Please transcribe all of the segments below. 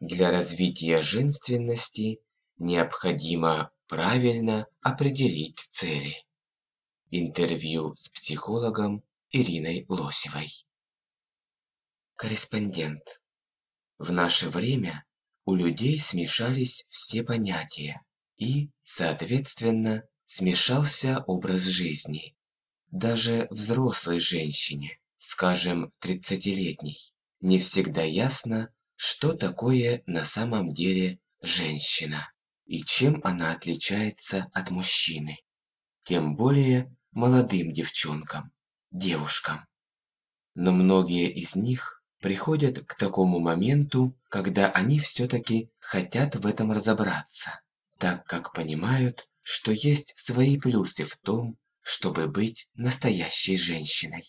Для развития женственности необходимо правильно определить цели. Интервью с психологом Ириной Лосевой. Корреспондент. В наше время у людей смешались все понятия и, соответственно, смешался образ жизни. Даже взрослой женщине, скажем, 30-летней, не всегда ясно, что такое на самом деле женщина и чем она отличается от мужчины. Тем более молодым девчонкам, девушкам. Но многие из них приходят к такому моменту, когда они все-таки хотят в этом разобраться, так как понимают, что есть свои плюсы в том, чтобы быть настоящей женщиной.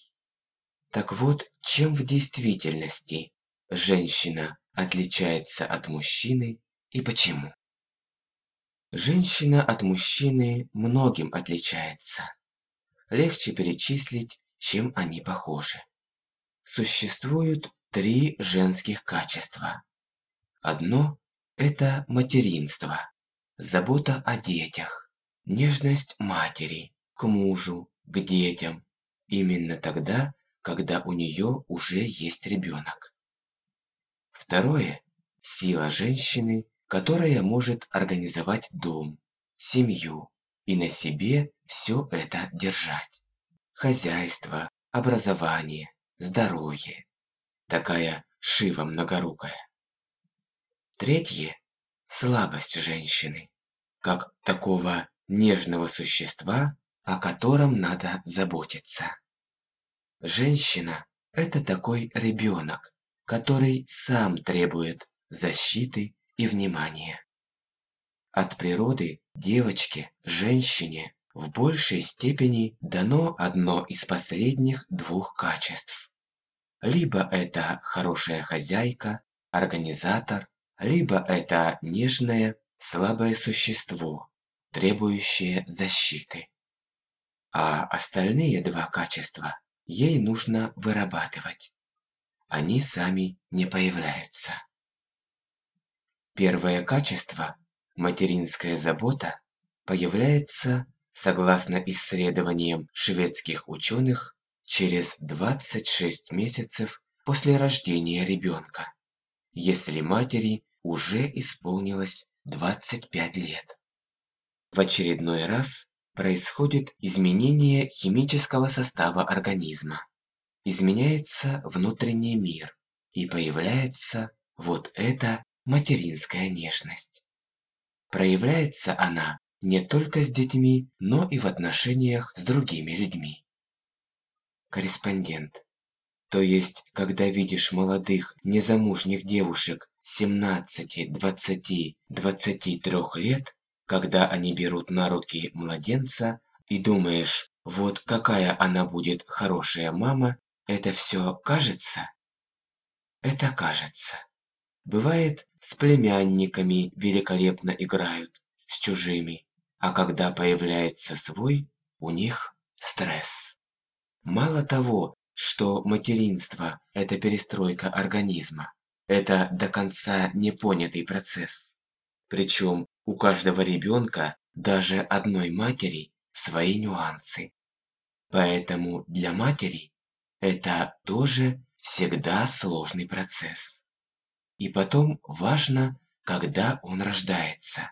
Так вот, чем в действительности женщина отличается от мужчины и почему? Женщина от мужчины многим отличается. Легче перечислить, чем они похожи. Существуют три женских качества. Одно – это материнство, забота о детях, нежность матери к мужу, к детям, именно тогда, когда у нее уже есть ребенок. Второе – сила женщины, которая может организовать дом, семью и на себе все это держать. Хозяйство, образование, здоровье. Такая Шива многорукая. Третье – слабость женщины, как такого нежного существа, о котором надо заботиться. Женщина – это такой ребенок, который сам требует защиты и внимания. От природы девочке, женщине в большей степени дано одно из последних двух качеств. Либо это хорошая хозяйка, организатор, либо это нежное, слабое существо, требующее защиты. А остальные два качества ей нужно вырабатывать они сами не появляются. Первое качество, материнская забота, появляется, согласно исследованиям шведских ученых, через 26 месяцев после рождения ребенка, если матери уже исполнилось 25 лет. В очередной раз происходит изменение химического состава организма изменяется внутренний мир, и появляется вот эта материнская нежность. Проявляется она не только с детьми, но и в отношениях с другими людьми. Корреспондент. То есть, когда видишь молодых, незамужних девушек 17, 20, 23 лет, когда они берут на руки младенца, и думаешь, вот какая она будет хорошая мама это все кажется? Это кажется. Бывает, с племянниками великолепно играют, с чужими, а когда появляется свой, у них стресс. Мало того, что материнство – это перестройка организма, это до конца непонятый процесс. Причем у каждого ребенка, даже одной матери, свои нюансы. Поэтому для матери это тоже всегда сложный процесс. И потом важно, когда он рождается.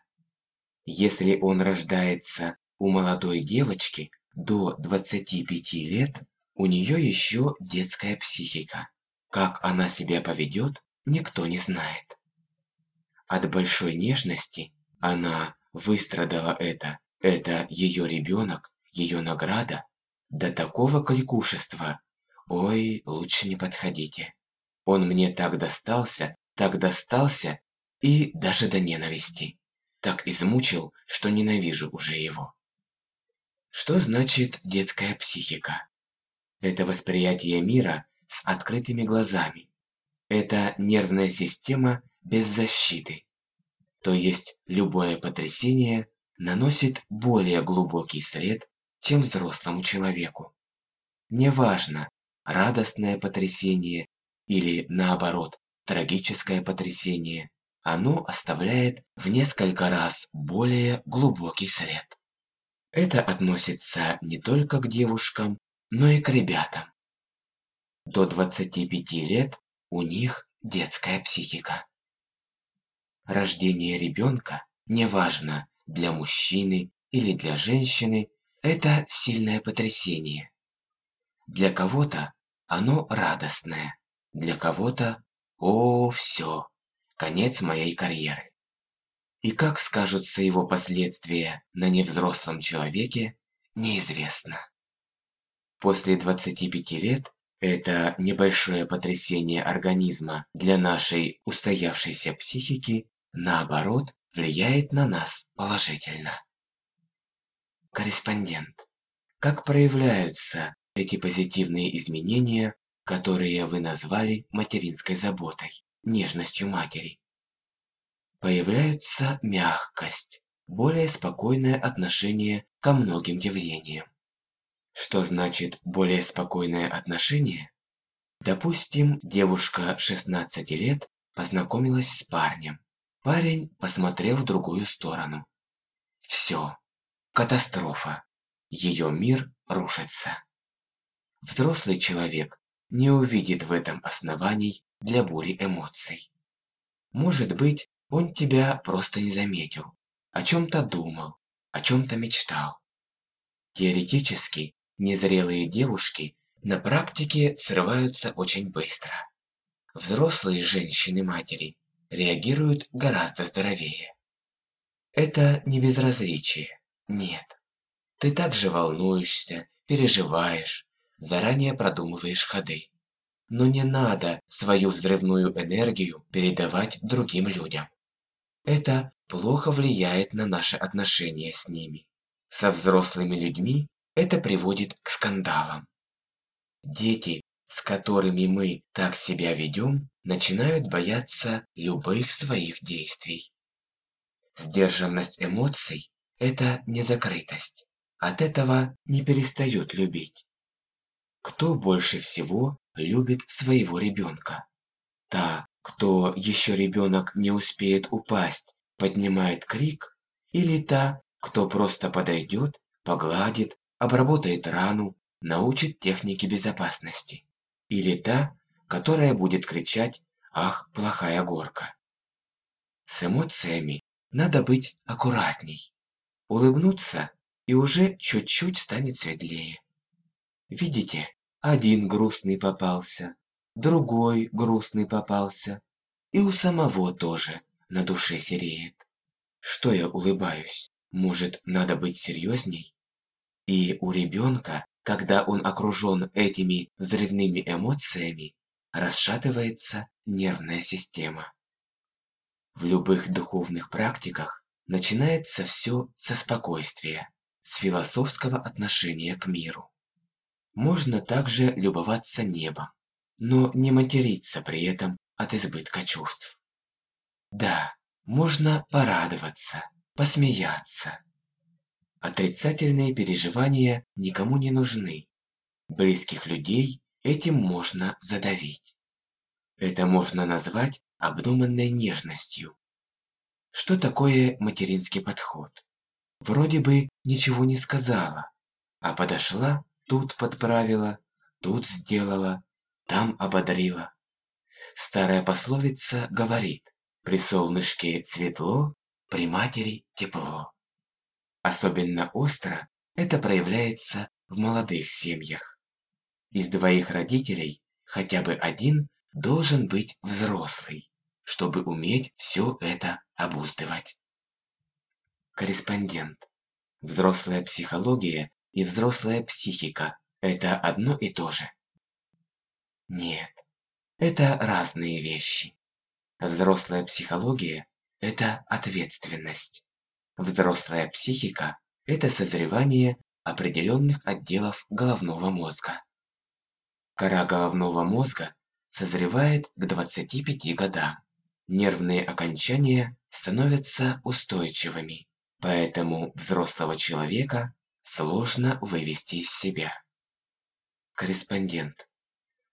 Если он рождается у молодой девочки до 25 лет, у нее еще детская психика. Как она себя поведет, никто не знает. От большой нежности она выстрадала это, это ее ребенок, ее награда, до такого кликушества, Ой, лучше не подходите. Он мне так достался, так достался и даже до ненависти. Так измучил, что ненавижу уже его. Что значит детская психика? Это восприятие мира с открытыми глазами. Это нервная система без защиты. То есть любое потрясение наносит более глубокий след, чем взрослому человеку. Неважно, радостное потрясение или, наоборот, трагическое потрясение. оно оставляет в несколько раз более глубокий след. Это относится не только к девушкам, но и к ребятам. До 25 лет у них детская психика. Рождение ребенка, неважно, для мужчины или для женщины, это сильное потрясение. Для кого-то оно радостное, для кого-то «О, все, конец моей карьеры». И как скажутся его последствия на невзрослом человеке, неизвестно. После 25 лет это небольшое потрясение организма для нашей устоявшейся психики, наоборот, влияет на нас положительно. Корреспондент. Как проявляются эти позитивные изменения, которые вы назвали материнской заботой, нежностью матери? Появляется мягкость, более спокойное отношение ко многим явлениям. Что значит более спокойное отношение? Допустим, девушка 16 лет познакомилась с парнем. Парень посмотрел в другую сторону. Все. Катастрофа. Ее мир рушится. Взрослый человек не увидит в этом оснований для бури эмоций. Может быть, он тебя просто не заметил, о чем-то думал, о чем-то мечтал. Теоретически, Незрелые девушки на практике срываются очень быстро. Взрослые женщины-матери реагируют гораздо здоровее. Это не безразличие, нет. Ты также волнуешься, переживаешь, заранее продумываешь ходы. Но не надо свою взрывную энергию передавать другим людям. Это плохо влияет на наши отношения с ними. Со взрослыми людьми это приводит к скандалам. Дети, с которыми мы так себя ведем, начинают бояться любых своих действий. Сдержанность эмоций – это не закрытость. От этого не перестают любить. Кто больше всего любит своего ребенка? Та, кто еще ребенок не успеет упасть, поднимает крик, или та, кто просто подойдет, погладит, обработает рану, научит технике безопасности. Или та, которая будет кричать «Ах, плохая горка!». С эмоциями надо быть аккуратней. Улыбнуться и уже чуть-чуть станет светлее. Видите, один грустный попался, другой грустный попался, и у самого тоже на душе сереет. Что я улыбаюсь? Может, надо быть серьезней? И у ребенка, когда он окружен этими взрывными эмоциями, расшатывается нервная система. В любых духовных практиках начинается все со спокойствия, с философского отношения к миру. Можно также любоваться небом, но не материться при этом от избытка чувств. Да, можно порадоваться, посмеяться, Отрицательные переживания никому не нужны. Близких людей этим можно задавить. Это можно назвать обдуманной нежностью. Что такое материнский подход? Вроде бы ничего не сказала, а подошла, тут подправила, тут сделала, там ободрила. Старая пословица говорит, при солнышке светло, при матери тепло. Особенно остро это проявляется в молодых семьях. Из двоих родителей хотя бы один должен быть взрослый, чтобы уметь все это обуздывать. Корреспондент. Взрослая психология и взрослая психика – это одно и то же. Нет, это разные вещи. Взрослая психология – это ответственность. Взрослая психика – это созревание определенных отделов головного мозга. Кора головного мозга созревает к 25 годам. Нервные окончания становятся устойчивыми, поэтому взрослого человека сложно вывести из себя. Корреспондент.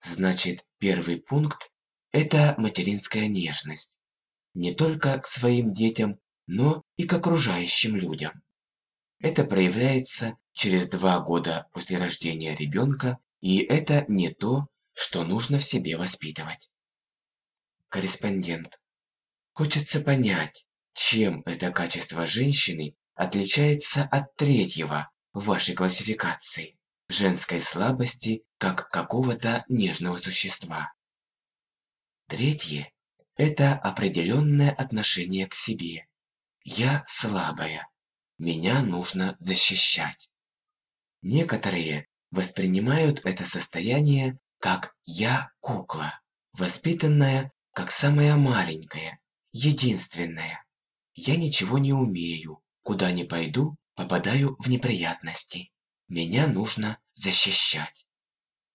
Значит, первый пункт – это материнская нежность. не только к своим детям, но и к окружающим людям. Это проявляется через два года после рождения ребенка, и это не то, что нужно в себе воспитывать. Корреспондент. Хочется понять, чем это качество женщины отличается от третьего в вашей классификации – женской слабости как какого-то нежного существа. Третье – это определенное отношение к себе. Я слабая, меня нужно защищать. Некоторые воспринимают это состояние как «я кукла», воспитанная как самая маленькая, единственная. Я ничего не умею, куда ни пойду, попадаю в неприятности. Меня нужно защищать.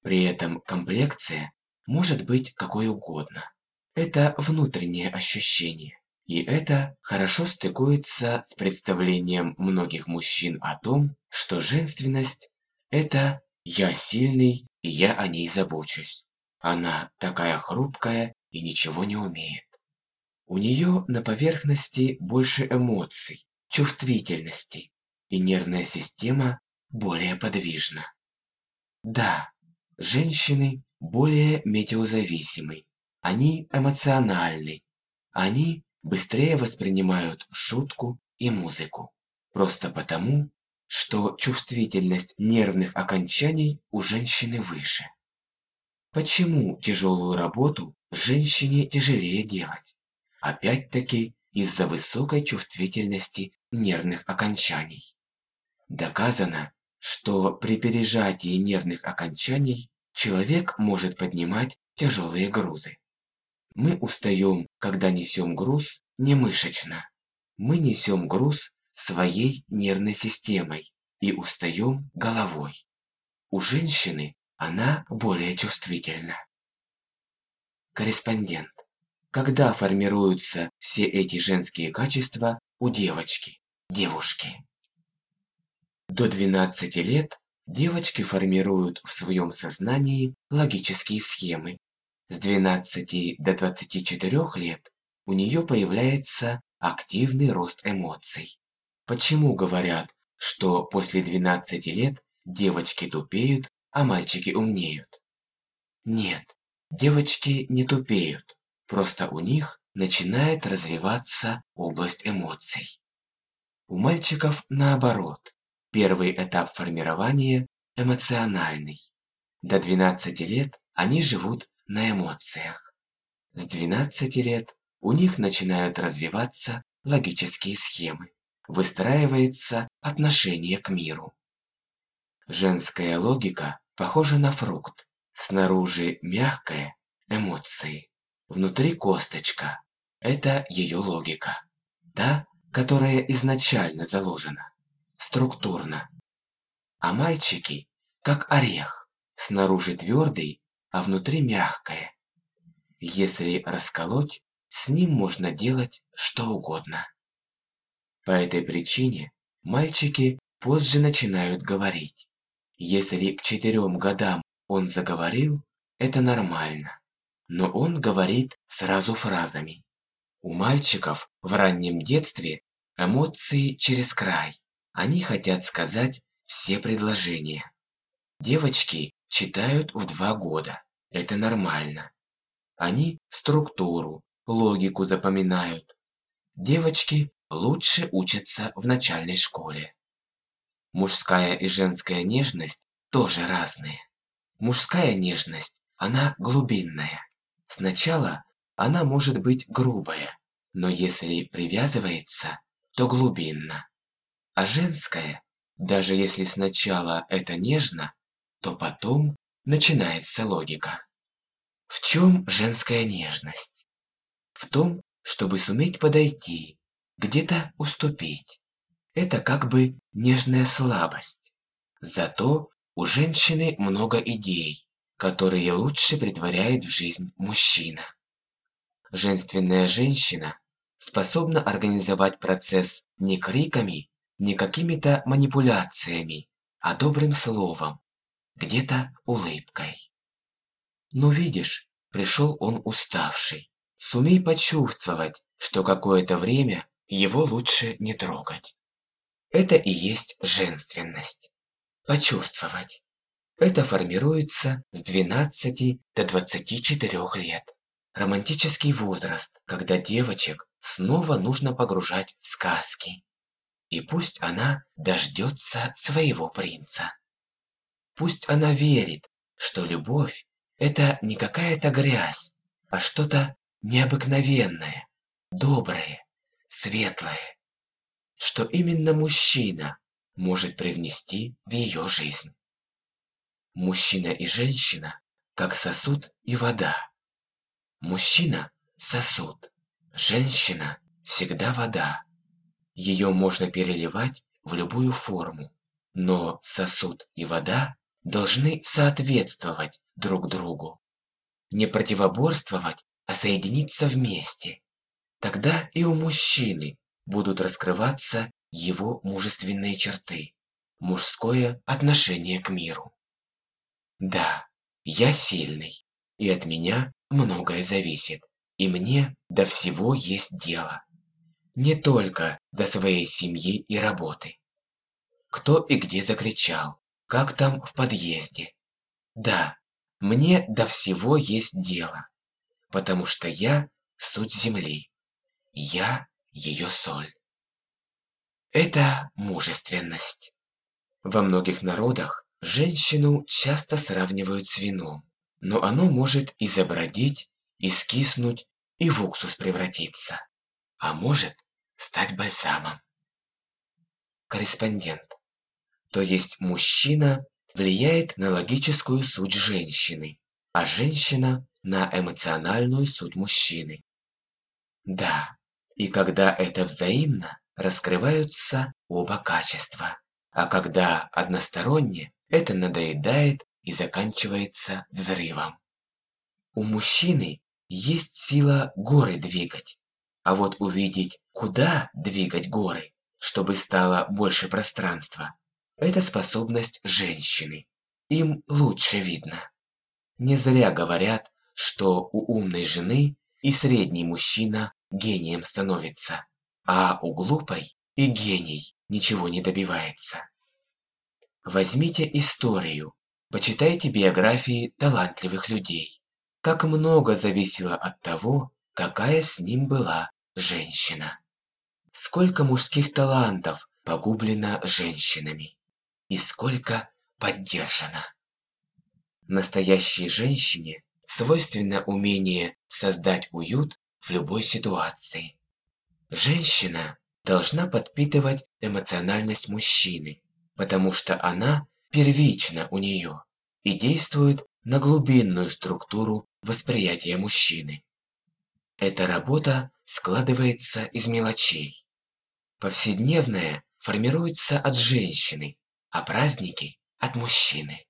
При этом комплекция может быть какой угодно. Это внутреннее ощущение. И это хорошо стыкуется с представлением многих мужчин о том, что женственность – это «я сильный, и я о ней забочусь». Она такая хрупкая и ничего не умеет. У нее на поверхности больше эмоций, чувствительности, и нервная система более подвижна. Да, женщины более метеозависимы, они эмоциональны, они быстрее воспринимают шутку и музыку. Просто потому, что чувствительность нервных окончаний у женщины выше. Почему тяжелую работу женщине тяжелее делать? Опять-таки из-за высокой чувствительности нервных окончаний. Доказано, что при пережатии нервных окончаний человек может поднимать тяжелые грузы. Мы устаем, когда несем груз не мышечно. Мы несем груз своей нервной системой и устаем головой. У женщины она более чувствительна. Корреспондент. Когда формируются все эти женские качества у девочки, девушки? До 12 лет девочки формируют в своем сознании логические схемы, с 12 до 24 лет у нее появляется активный рост эмоций. Почему говорят, что после 12 лет девочки тупеют, а мальчики умнеют? Нет, девочки не тупеют, просто у них начинает развиваться область эмоций. У мальчиков наоборот. Первый этап формирования – эмоциональный. До 12 лет они живут на эмоциях. С 12 лет у них начинают развиваться логические схемы, выстраивается отношение к миру. Женская логика похожа на фрукт. Снаружи мягкая – эмоции, внутри косточка – это ее логика. Та, которая изначально заложена, структурно. А мальчики – как орех, снаружи твердый, а внутри мягкое. Если расколоть, с ним можно делать что угодно. По этой причине мальчики позже начинают говорить. Если к четырем годам он заговорил, это нормально. Но он говорит сразу фразами. У мальчиков в раннем детстве эмоции через край. Они хотят сказать все предложения. Девочки читают в два года. Это нормально. Они структуру, логику запоминают. Девочки лучше учатся в начальной школе. Мужская и женская нежность тоже разные. Мужская нежность, она глубинная. Сначала она может быть грубая, но если привязывается, то глубинно. А женская, даже если сначала это нежно, то потом начинается логика. В чем женская нежность? В том, чтобы суметь подойти, где-то уступить. Это как бы нежная слабость. Зато у женщины много идей, которые лучше притворяет в жизнь мужчина. Женственная женщина способна организовать процесс не криками, не какими-то манипуляциями, а добрым словом, где-то улыбкой. Но видишь, пришел он уставший. Сумей почувствовать, что какое-то время его лучше не трогать. Это и есть женственность. Почувствовать. Это формируется с 12 до 24 лет. Романтический возраст, когда девочек снова нужно погружать в сказки. И пусть она дождется своего принца. Пусть она верит, что любовь – это не какая-то грязь, а что-то необыкновенное, доброе, светлое, что именно мужчина может привнести в ее жизнь. Мужчина и женщина, как сосуд и вода. Мужчина – сосуд, женщина – всегда вода. Ее можно переливать в любую форму, но сосуд и вода должны соответствовать друг другу. Не противоборствовать, а соединиться вместе. Тогда и у мужчины будут раскрываться его мужественные черты, мужское отношение к миру. Да, я сильный, и от меня многое зависит, и мне до всего есть дело. Не только до своей семьи и работы. Кто и где закричал, как там в подъезде. Да, мне до всего есть дело, потому что я суть земли. Я ее соль. Это мужественность. Во многих народах женщину часто сравнивают с вином, но оно может и забродить, и в уксус превратиться, а может стать бальзамом. Корреспондент. То есть мужчина влияет на логическую суть женщины, а женщина на эмоциональную суть мужчины. Да, и когда это взаимно, раскрываются оба качества. А когда односторонне, это надоедает и заканчивается взрывом. У мужчины есть сила горы двигать, а вот увидеть, куда двигать горы, чтобы стало больше пространства, это способность женщины. Им лучше видно. Не зря говорят, что у умной жены и средний мужчина гением становится, а у глупой и гений ничего не добивается. Возьмите историю, почитайте биографии талантливых людей. Как много зависело от того, какая с ним была женщина. Сколько мужских талантов погублено женщинами и сколько поддержано. Настоящей женщине свойственно умение создать уют в любой ситуации. Женщина должна подпитывать эмоциональность мужчины, потому что она первична у нее и действует на глубинную структуру восприятия мужчины. Эта работа складывается из мелочей. Повседневное формируется от женщины, а праздники – от мужчины.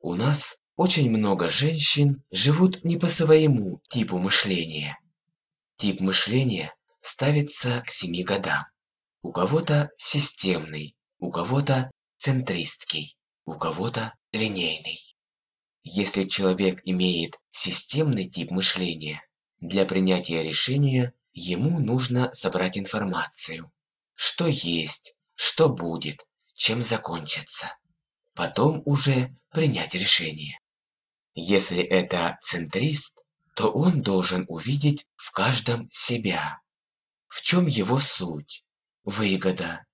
У нас очень много женщин живут не по своему типу мышления. Тип мышления ставится к семи годам. У кого-то системный, у кого-то центристский, у кого-то линейный. Если человек имеет системный тип мышления, для принятия решения ему нужно собрать информацию. Что есть, что будет, чем закончится. Потом уже принять решение. Если это центрист, то он должен увидеть в каждом себя. В чем его суть, выгода.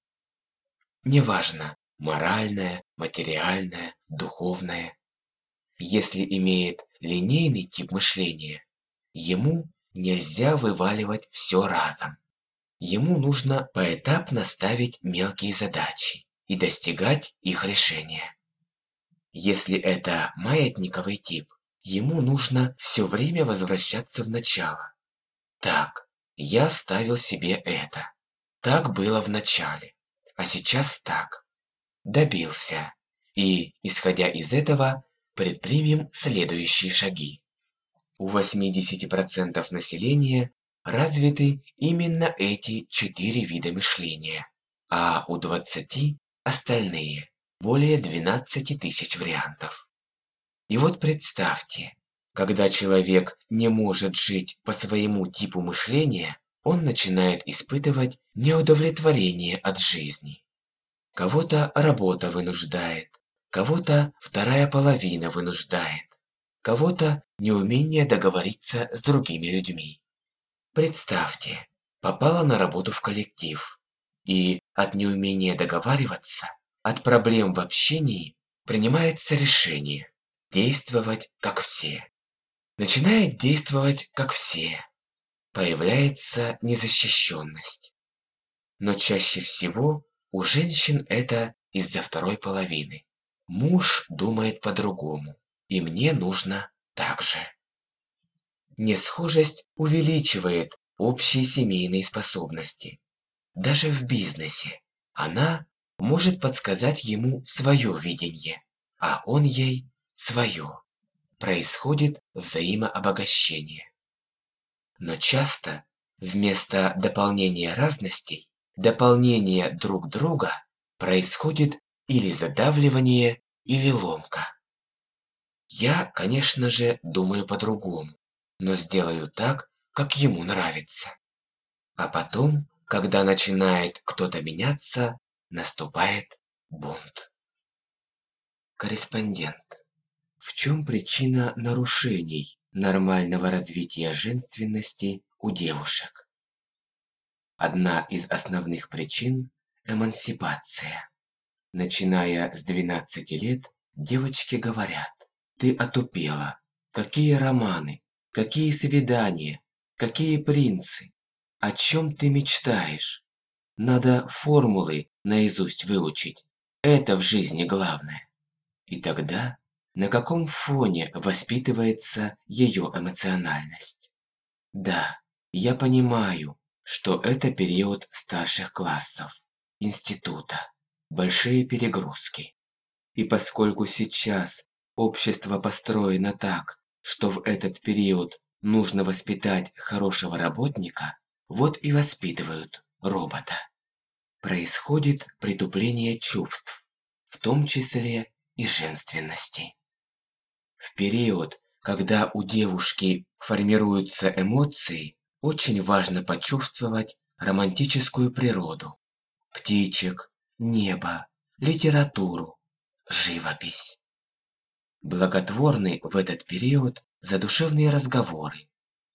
Неважно, моральная, материальная, духовная. Если имеет линейный тип мышления, ему нельзя вываливать все разом. Ему нужно поэтапно ставить мелкие задачи и достигать их решения. Если это маятниковый тип, ему нужно все время возвращаться в начало. Так, я ставил себе это. Так было в начале, а сейчас так. Добился. И, исходя из этого, предпримем следующие шаги. У 80% населения развиты именно эти четыре вида мышления, а у 20% остальные более 12 тысяч вариантов. И вот представьте, когда человек не может жить по своему типу мышления, он начинает испытывать неудовлетворение от жизни. Кого-то работа вынуждает, кого-то вторая половина вынуждает, кого-то неумение договориться с другими людьми. Представьте, попала на работу в коллектив, и от неумения договариваться, от проблем в общении принимается решение действовать как все. Начинает действовать как все. Появляется незащищенность. Но чаще всего у женщин это из-за второй половины. Муж думает по-другому, и мне нужно так же. Несхожесть увеличивает общие семейные способности. Даже в бизнесе она может подсказать ему свое видение, а он ей свое. Происходит взаимообогащение. Но часто вместо дополнения разностей, дополнения друг друга происходит или задавливание, или ломка. Я, конечно же, думаю по-другому, но сделаю так, как ему нравится. А потом, когда начинает кто-то меняться, наступает бунт. Корреспондент. В чем причина нарушений нормального развития женственности у девушек? Одна из основных причин – эмансипация. Начиная с 12 лет, девочки говорят, ты отупела, какие романы, какие свидания, какие принцы, о чем ты мечтаешь. Надо формулы наизусть выучить. Это в жизни главное. И тогда на каком фоне воспитывается ее эмоциональность? Да, я понимаю, что это период старших классов, института, большие перегрузки. И поскольку сейчас общество построено так, что в этот период нужно воспитать хорошего работника, вот и воспитывают робота. Происходит притупление чувств, в том числе и женственности. В период, когда у девушки формируются эмоции, очень важно почувствовать романтическую природу. Птичек, небо, литературу, живопись. Благотворны в этот период задушевные разговоры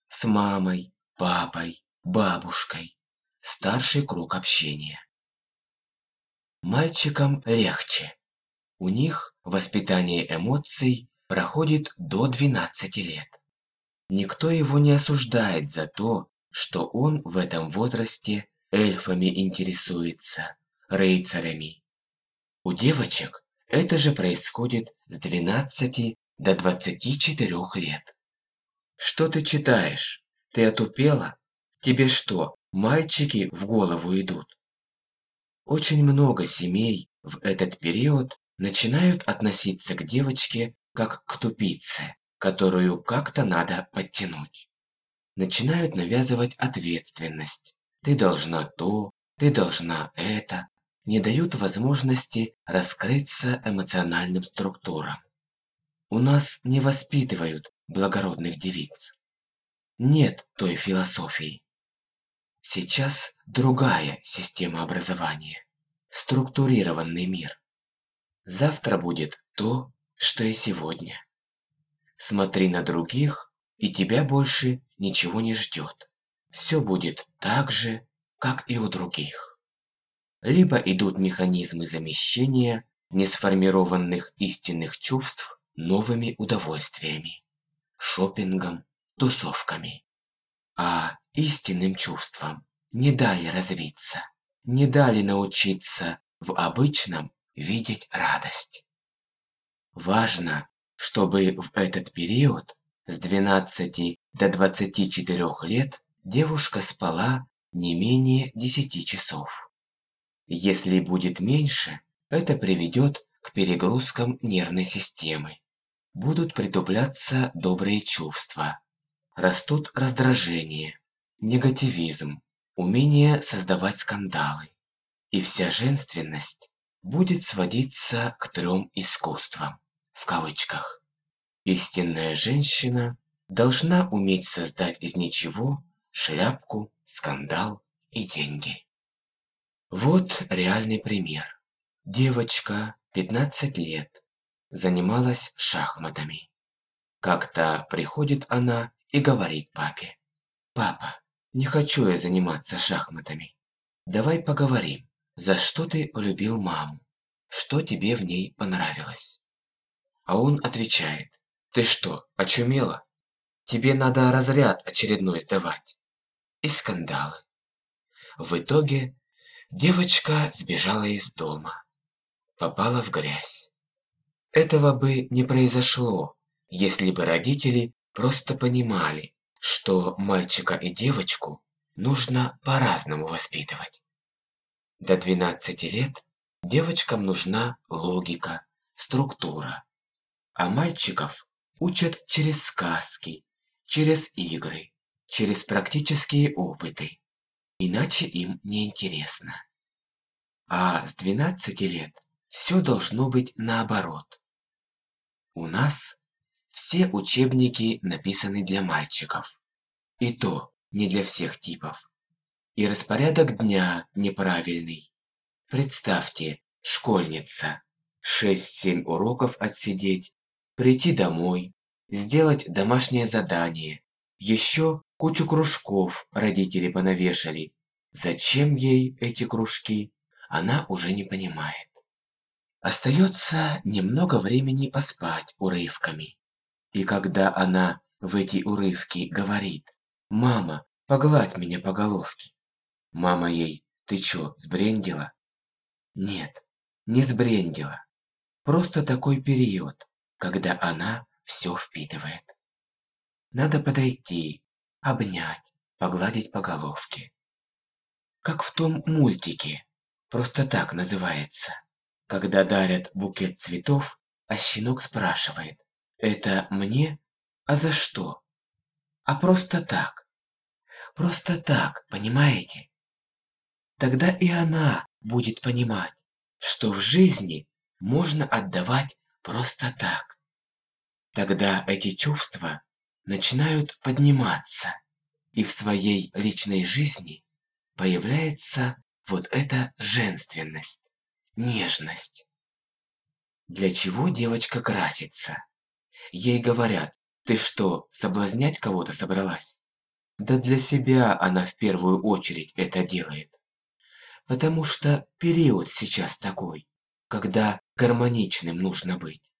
с мамой, папой, бабушкой, старший круг общения. Мальчикам легче. У них воспитание эмоций проходит до 12 лет. Никто его не осуждает за то, что он в этом возрасте эльфами интересуется, рейцерами. У девочек это же происходит с 12 до 24 лет. Что ты читаешь? Ты отупела? Тебе что, мальчики в голову идут? Очень много семей в этот период начинают относиться к девочке как к тупице, которую как-то надо подтянуть. Начинают навязывать ответственность. Ты должна то, ты должна это. Не дают возможности раскрыться эмоциональным структурам. У нас не воспитывают благородных девиц. Нет той философии. Сейчас другая система образования. Структурированный мир. Завтра будет то, что и сегодня. Смотри на других, и тебя больше ничего не ждет. Все будет так же, как и у других. Либо идут механизмы замещения несформированных истинных чувств новыми удовольствиями, шопингом, тусовками. А истинным чувствам не дали развиться, не дали научиться в обычном видеть радость. Важно, чтобы в этот период с 12 до 24 лет девушка спала не менее 10 часов. Если будет меньше, это приведет к перегрузкам нервной системы. Будут притупляться добрые чувства. Растут раздражение, негативизм, умение создавать скандалы. И вся женственность будет сводиться к трем искусствам, в кавычках. Истинная женщина должна уметь создать из ничего шляпку скандал и деньги. Вот реальный пример. Девочка, 15 лет, занималась шахматами. Как-то приходит она и говорит папе. «Папа, не хочу я заниматься шахматами. Давай поговорим, за что ты полюбил маму? Что тебе в ней понравилось?» А он отвечает. «Ты что, очумела? Тебе надо разряд очередной сдавать». И скандалы. В итоге девочка сбежала из дома. Попала в грязь. Этого бы не произошло, если бы родители просто понимали, что мальчика и девочку нужно по-разному воспитывать. До 12 лет девочкам нужна логика, структура, а мальчиков учат через сказки, через игры, через практические опыты. Иначе им не интересно. А с 12 лет все должно быть наоборот. У нас все учебники написаны для мальчиков. И то не для всех типов. И распорядок дня неправильный. Представьте, школьница. 6-7 уроков отсидеть, прийти домой, сделать домашнее задание. Еще кучу кружков родители понавешали. Зачем ей эти кружки, она уже не понимает. Остается немного времени поспать урывками. И когда она в эти урывки говорит «Мама, погладь меня по головке», мама ей «Ты чё, сбрендила?» Нет, не сбрендила. Просто такой период, когда она все впитывает. Надо подойти, обнять, погладить по головке. Как в том мультике, просто так называется. Когда дарят букет цветов, а щенок спрашивает, это мне? А за что? А просто так. Просто так, понимаете? Тогда и она будет понимать, что в жизни можно отдавать просто так. Тогда эти чувства начинают подниматься, и в своей личной жизни появляется вот эта женственность, нежность. Для чего девочка красится? Ей говорят, ты что, соблазнять кого-то собралась? Да для себя она в первую очередь это делает. Потому что период сейчас такой, когда гармоничным нужно быть.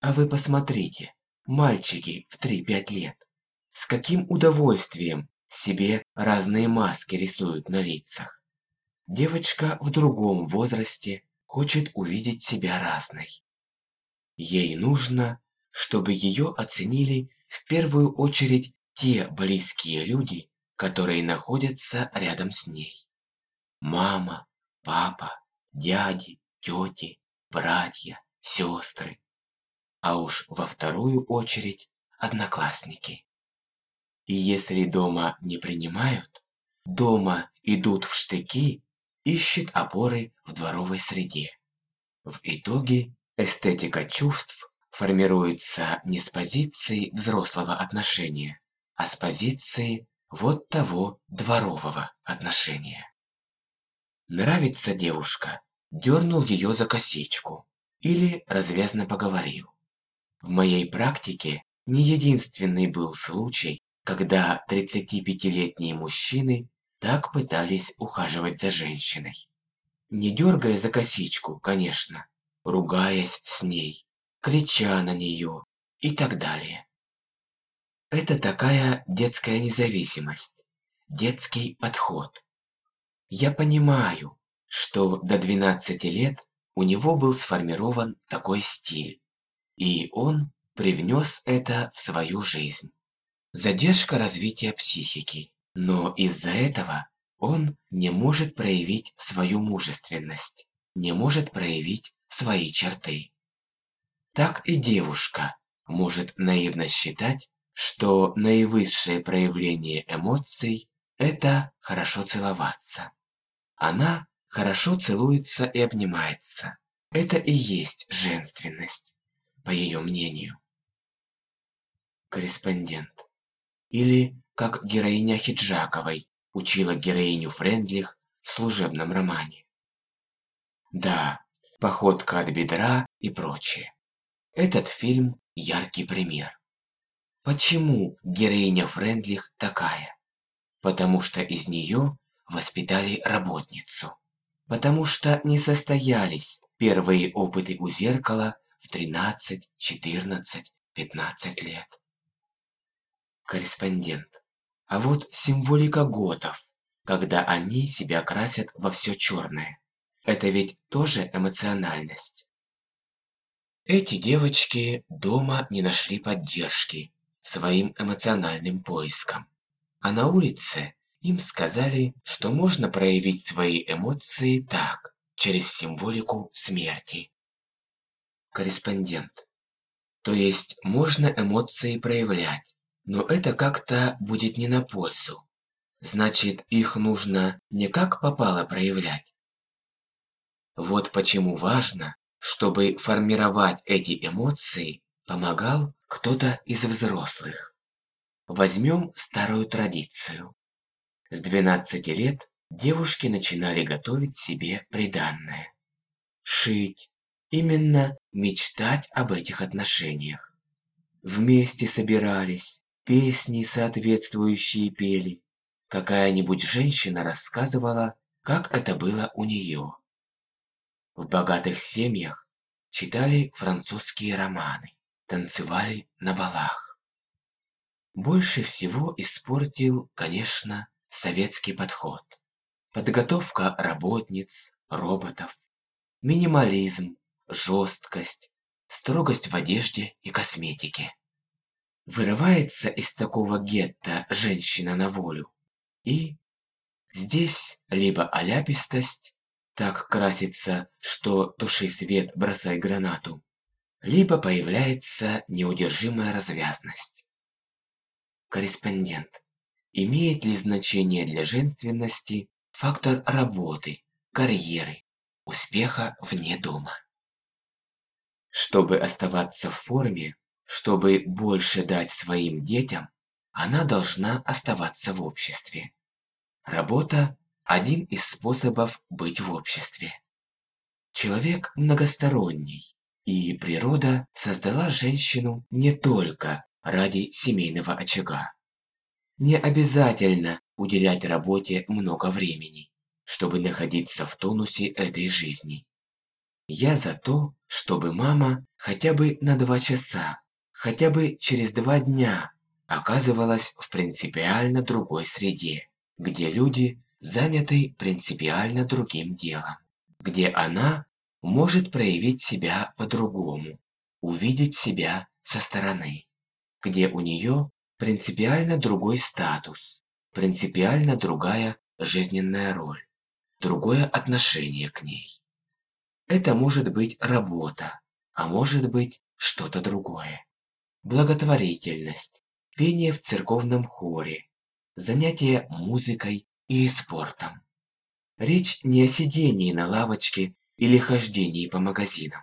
А вы посмотрите, мальчики в 3-5 лет, с каким удовольствием себе разные маски рисуют на лицах. Девочка в другом возрасте хочет увидеть себя разной. Ей нужно чтобы ее оценили в первую очередь те близкие люди, которые находятся рядом с ней. Мама, папа, дяди, тети, братья, сестры. А уж во вторую очередь одноклассники. И если дома не принимают, дома идут в штыки, ищет опоры в дворовой среде. В итоге эстетика чувств формируется не с позиции взрослого отношения, а с позиции вот того дворового отношения. Нравится девушка, дернул ее за косичку или развязно поговорил. В моей практике не единственный был случай, когда 35-летние мужчины так пытались ухаживать за женщиной. Не дергая за косичку, конечно, ругаясь с ней, крича на нее и так далее. Это такая детская независимость, детский подход. Я понимаю, что до 12 лет у него был сформирован такой стиль, и он привнес это в свою жизнь. Задержка развития психики, но из-за этого он не может проявить свою мужественность, не может проявить свои черты так и девушка может наивно считать, что наивысшее проявление эмоций – это хорошо целоваться. Она хорошо целуется и обнимается. Это и есть женственность, по ее мнению. Корреспондент. Или, как героиня Хиджаковой, учила героиню Френдлих в служебном романе. Да, походка от бедра и прочее. Этот фильм – яркий пример. Почему героиня Френдлих такая? Потому что из нее воспитали работницу. Потому что не состоялись первые опыты у зеркала в 13, 14, 15 лет. Корреспондент. А вот символика готов, когда они себя красят во все черное. Это ведь тоже эмоциональность. Эти девочки дома не нашли поддержки своим эмоциональным поиском. А на улице им сказали, что можно проявить свои эмоции так, через символику смерти. Корреспондент. То есть можно эмоции проявлять, но это как-то будет не на пользу. Значит, их нужно не как попало проявлять. Вот почему важно, чтобы формировать эти эмоции, помогал кто-то из взрослых. Возьмем старую традицию. С 12 лет девушки начинали готовить себе приданное. Шить, именно мечтать об этих отношениях. Вместе собирались, песни соответствующие пели. Какая-нибудь женщина рассказывала, как это было у нее. В богатых семьях читали французские романы, танцевали на балах. Больше всего испортил, конечно, советский подход. Подготовка работниц, роботов, минимализм, жесткость, строгость в одежде и косметике. Вырывается из такого гетто женщина на волю. И здесь либо оляпистость, так красится, что туши свет, бросай гранату, либо появляется неудержимая развязность. Корреспондент. Имеет ли значение для женственности фактор работы, карьеры, успеха вне дома? Чтобы оставаться в форме, чтобы больше дать своим детям, она должна оставаться в обществе. Работа – один из способов быть в обществе. Человек многосторонний, и природа создала женщину не только ради семейного очага. Не обязательно уделять работе много времени, чтобы находиться в тонусе этой жизни. Я за то, чтобы мама хотя бы на два часа хотя бы через два дня оказывалась в принципиально другой среде, где люди заняты принципиально другим делом, где она может проявить себя по-другому, увидеть себя со стороны, где у нее принципиально другой статус, принципиально другая жизненная роль, другое отношение к ней. Это может быть работа, а может быть что-то другое благотворительность, пение в церковном хоре, занятия музыкой или спортом. Речь не о сидении на лавочке или хождении по магазинам.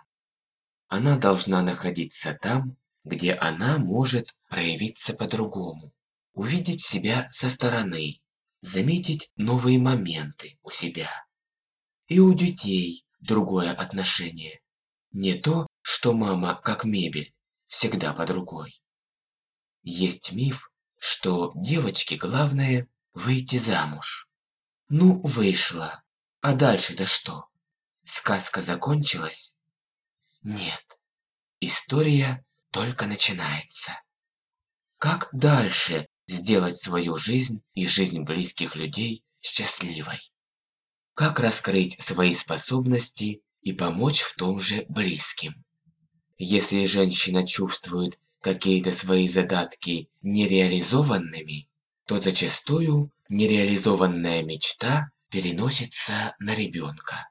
Она должна находиться там, где она может проявиться по-другому, увидеть себя со стороны, заметить новые моменты у себя. И у детей другое отношение. Не то, что мама как мебель, всегда под рукой. Есть миф, что девочке главное выйти замуж. Ну, вышла. А дальше-то что? Сказка закончилась? Нет. История только начинается. Как дальше сделать свою жизнь и жизнь близких людей счастливой? Как раскрыть свои способности и помочь в том же близким? Если женщина чувствует какие-то свои задатки нереализованными, то зачастую нереализованная мечта переносится на ребенка.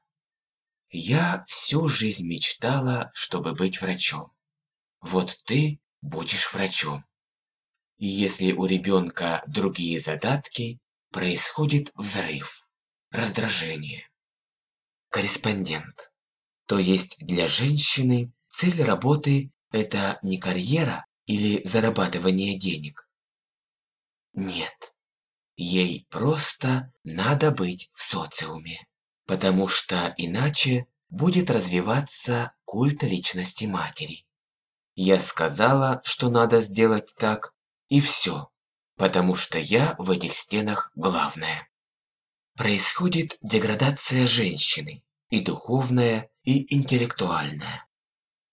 Я всю жизнь мечтала, чтобы быть врачом. Вот ты будешь врачом. И если у ребенка другие задатки, происходит взрыв, раздражение. Корреспондент. То есть для женщины Цель работы – это не карьера или зарабатывание денег. Нет. ей просто надо быть в социуме, потому что иначе будет развиваться культ личности матери. Я сказала, что надо сделать так, и все, потому что я в этих стенах главная. Происходит деградация женщины, и духовная, и интеллектуальная.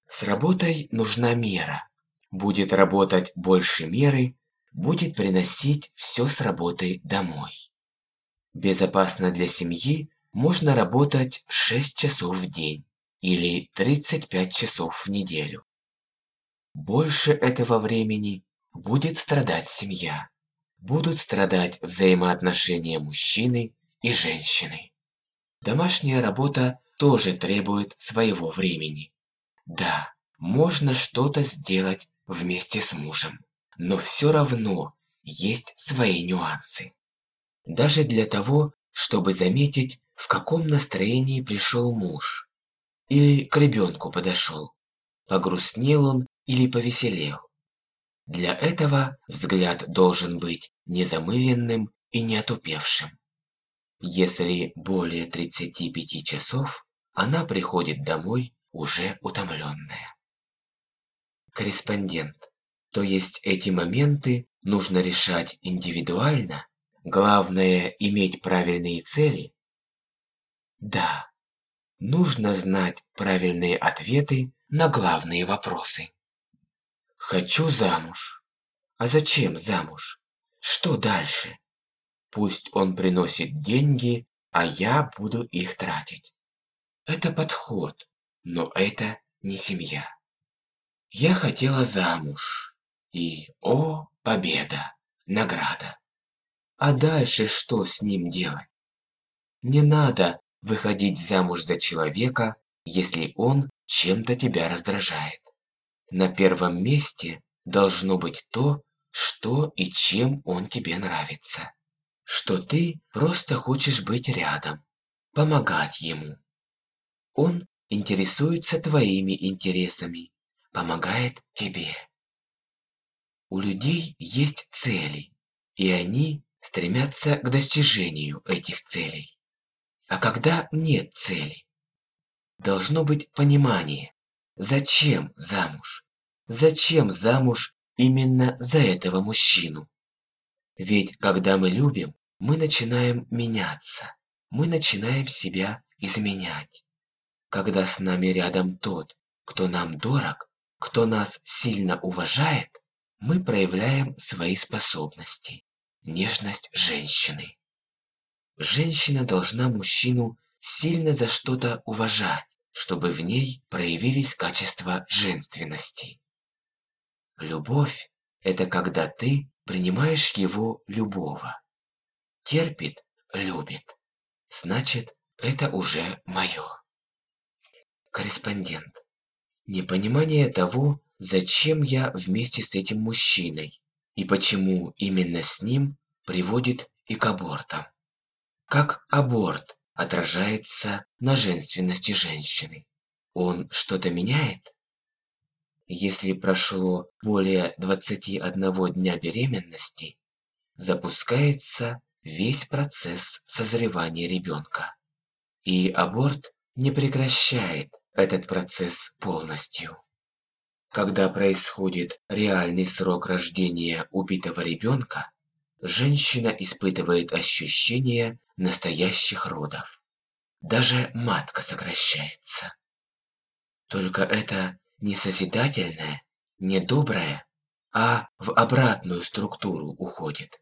С работой нужна мера. Будет работать больше меры, будет приносить все с работы домой. Безопасно для семьи можно работать 6 часов в день или 35 часов в неделю. Больше этого времени будет страдать семья. Будут страдать взаимоотношения мужчины и женщины. Домашняя работа тоже требует своего времени. Да, можно что-то сделать вместе с мужем, но все равно есть свои нюансы. Даже для того, чтобы заметить, в каком настроении пришел муж. Или к ребенку подошел. Погрустнел он или повеселел. Для этого взгляд должен быть незамыленным и не отупевшим. Если более 35 часов, она приходит домой уже утомленная. Корреспондент. То есть эти моменты нужно решать индивидуально? Главное иметь правильные цели да, нужно знать правильные ответы на главные вопросы. Хочу замуж. А зачем замуж? Что дальше? Пусть он приносит деньги, а я буду их тратить. Это подход, но это не семья. Я хотела замуж. И, о, победа, награда. А дальше что с ним делать? Не надо выходить замуж за человека, если он чем-то тебя раздражает. На первом месте должно быть то, что и чем он тебе нравится. Что ты просто хочешь быть рядом, помогать ему. Он интересуется твоими интересами, помогает тебе. У людей есть цели, и они стремятся к достижению этих целей а когда нет цели. Должно быть понимание, зачем замуж? Зачем замуж именно за этого мужчину? Ведь когда мы любим, мы начинаем меняться, мы начинаем себя изменять. Когда с нами рядом тот, кто нам дорог, кто нас сильно уважает, мы проявляем свои способности, нежность женщины. Женщина должна мужчину сильно за что-то уважать, чтобы в ней проявились качества женственности. Любовь – это когда ты принимаешь его любого. Терпит – любит. Значит, это уже мое. Корреспондент. Непонимание того, зачем я вместе с этим мужчиной и почему именно с ним приводит и к абортам как аборт отражается на женственности женщины. Он что-то меняет? Если прошло более 21 дня беременности, запускается весь процесс созревания ребенка. И аборт не прекращает этот процесс полностью. Когда происходит реальный срок рождения убитого ребенка, женщина испытывает ощущение настоящих родов. Даже матка сокращается. Только это не созидательное, не доброе, а в обратную структуру уходит.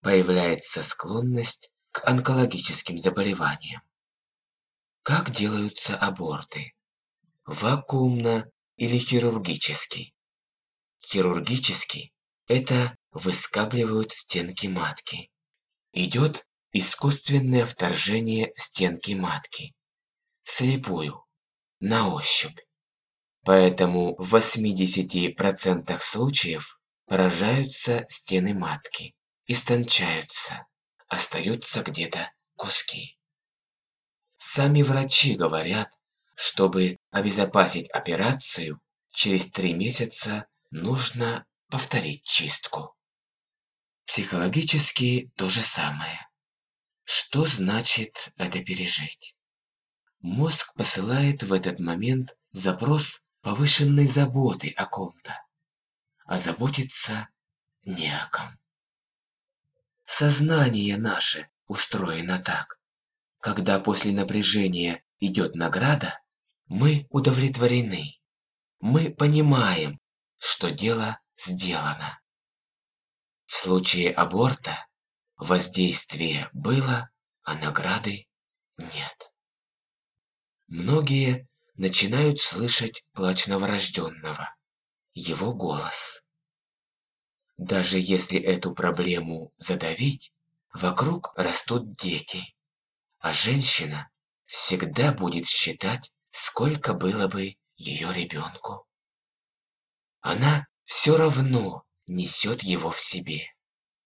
Появляется склонность к онкологическим заболеваниям. Как делаются аборты? Вакуумно или хирургически? Хирургически – это выскабливают стенки матки. Идет искусственное вторжение в стенки матки. Вслепую, на ощупь. Поэтому в 80% случаев поражаются стены матки, истончаются, остаются где-то куски. Сами врачи говорят, чтобы обезопасить операцию, через три месяца нужно повторить чистку. Психологически то же самое. Что значит это пережить? Мозг посылает в этот момент запрос повышенной заботы о ком-то, а заботиться не о ком. Сознание наше устроено так. Когда после напряжения идет награда, мы удовлетворены. Мы понимаем, что дело сделано. В случае аборта воздействие было, а награды нет. Многие начинают слышать плач новорожденного, его голос. Даже если эту проблему задавить, вокруг растут дети, а женщина всегда будет считать, сколько было бы ее ребенку. Она все равно несет его в себе.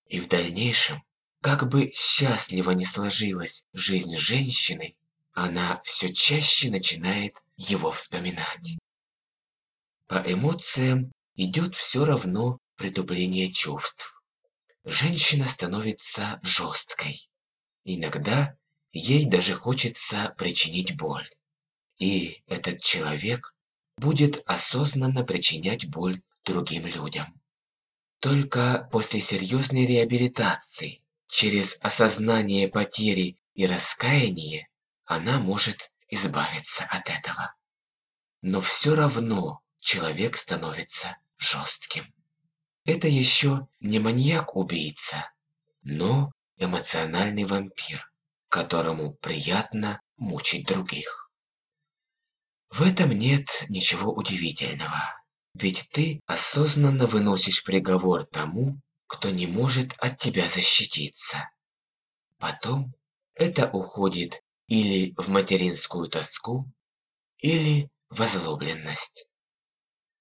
И в дальнейшем, как бы счастливо ни сложилась жизнь женщины, она все чаще начинает его вспоминать. По эмоциям идет все равно притупление чувств. Женщина становится жесткой. Иногда ей даже хочется причинить боль. И этот человек будет осознанно причинять боль другим людям. Только после серьезной реабилитации, через осознание потери и раскаяние, она может избавиться от этого. Но все равно человек становится жестким. Это еще не маньяк-убийца, но эмоциональный вампир, которому приятно мучить других. В этом нет ничего удивительного. Ведь ты осознанно выносишь приговор тому, кто не может от тебя защититься. Потом это уходит или в материнскую тоску, или в озлобленность.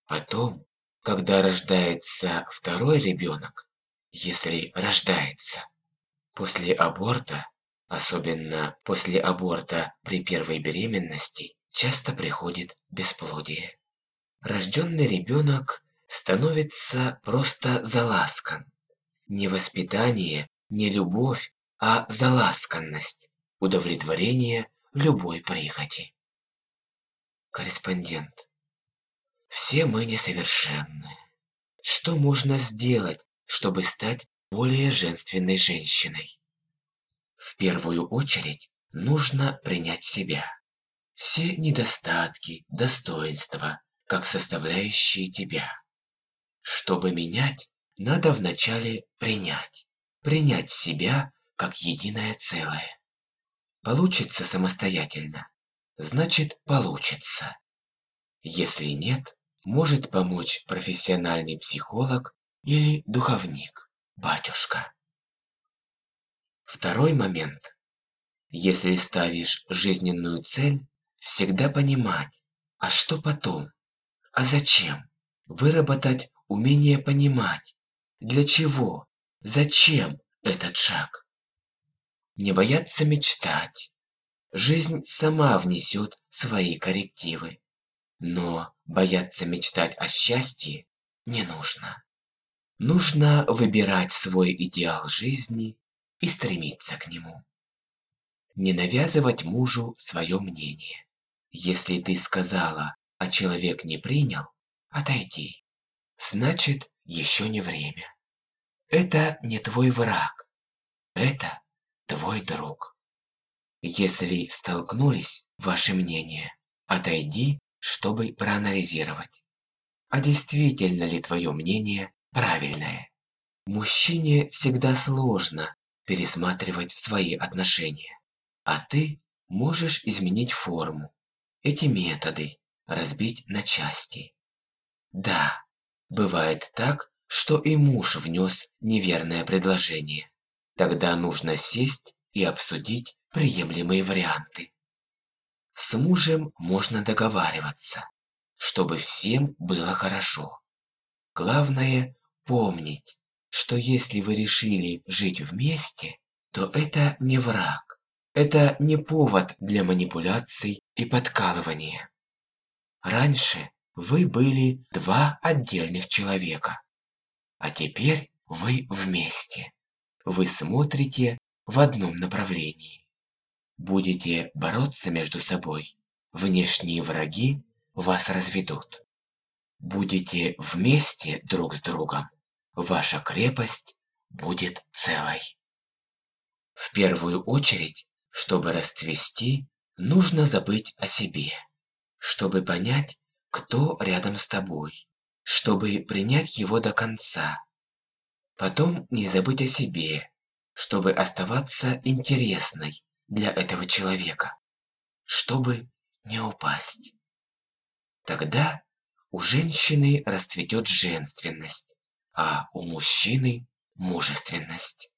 Потом, когда рождается второй ребенок, если рождается, после аборта, особенно после аборта при первой беременности, часто приходит бесплодие рожденный ребенок становится просто заласкан. Не воспитание, не любовь, а заласканность, удовлетворение любой прихоти. Корреспондент. Все мы несовершенны. Что можно сделать, чтобы стать более женственной женщиной? В первую очередь нужно принять себя. Все недостатки, достоинства, как составляющие тебя. Чтобы менять, надо вначале принять. Принять себя как единое целое. Получится самостоятельно, значит получится. Если нет, может помочь профессиональный психолог или духовник, батюшка. Второй момент. Если ставишь жизненную цель, всегда понимать, а что потом, а зачем? Выработать умение понимать. Для чего? Зачем этот шаг? Не бояться мечтать. Жизнь сама внесет свои коррективы. Но бояться мечтать о счастье не нужно. Нужно выбирать свой идеал жизни и стремиться к нему. Не навязывать мужу свое мнение. Если ты сказала а человек не принял, отойди. Значит, еще не время. Это не твой враг. Это твой друг. Если столкнулись ваши мнения, отойди, чтобы проанализировать. А действительно ли твое мнение правильное? Мужчине всегда сложно пересматривать свои отношения. А ты можешь изменить форму, эти методы, разбить на части. Да, бывает так, что и муж внес неверное предложение. Тогда нужно сесть и обсудить приемлемые варианты. С мужем можно договариваться, чтобы всем было хорошо. Главное помнить, что если вы решили жить вместе, то это не враг. Это не повод для манипуляций и подкалывания. Раньше вы были два отдельных человека, а теперь вы вместе. Вы смотрите в одном направлении. Будете бороться между собой, внешние враги вас разведут. Будете вместе друг с другом, ваша крепость будет целой. В первую очередь, чтобы расцвести, нужно забыть о себе, чтобы понять, кто рядом с тобой, чтобы принять его до конца. Потом не забыть о себе, чтобы оставаться интересной для этого человека, чтобы не упасть. Тогда у женщины расцветет женственность, а у мужчины – мужественность.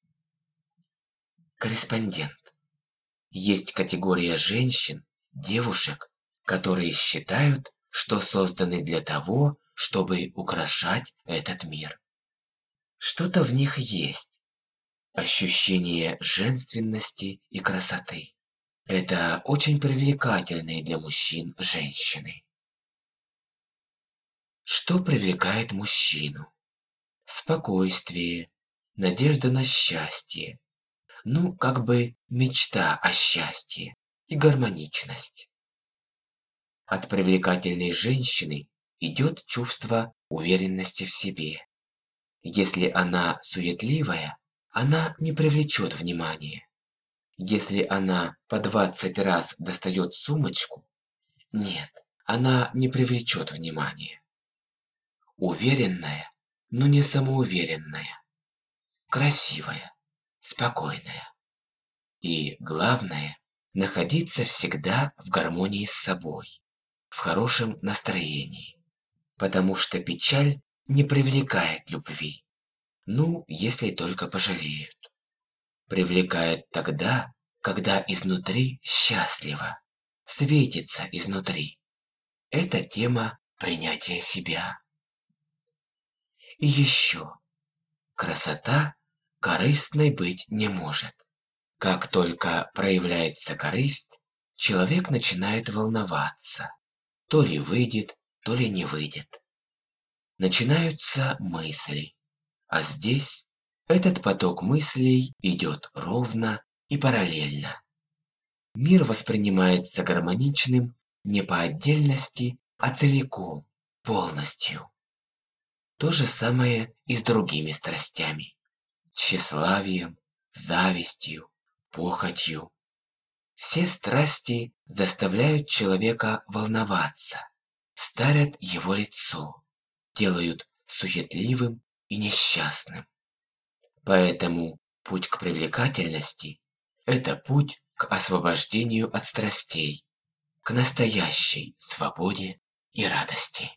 Корреспондент. Есть категория женщин, девушек, которые считают, что созданы для того, чтобы украшать этот мир. Что-то в них есть. Ощущение женственности и красоты. Это очень привлекательные для мужчин женщины. Что привлекает мужчину? Спокойствие, надежда на счастье. Ну, как бы мечта о счастье и гармоничность. От привлекательной женщины идет чувство уверенности в себе. Если она суетливая, она не привлечет внимания. Если она по 20 раз достает сумочку, нет, она не привлечет внимания. Уверенная, но не самоуверенная. Красивая, спокойная. И главное, находиться всегда в гармонии с собой, в хорошем настроении. Потому что печаль не привлекает любви. Ну, если только пожалеют привлекает тогда, когда изнутри счастливо, светится изнутри. Это тема принятия себя. И еще. Красота корыстной быть не может. Как только проявляется корысть, человек начинает волноваться. То ли выйдет, то ли не выйдет. Начинаются мысли. А здесь этот поток мыслей идет ровно и параллельно. Мир воспринимается гармоничным не по отдельности, а целиком, полностью. То же самое и с другими страстями. Тщеславием, завистью, похотью. Все страсти заставляют человека волноваться, старят его лицо, делают суетливым и несчастным. Поэтому путь к привлекательности – это путь к освобождению от страстей, к настоящей свободе и радости.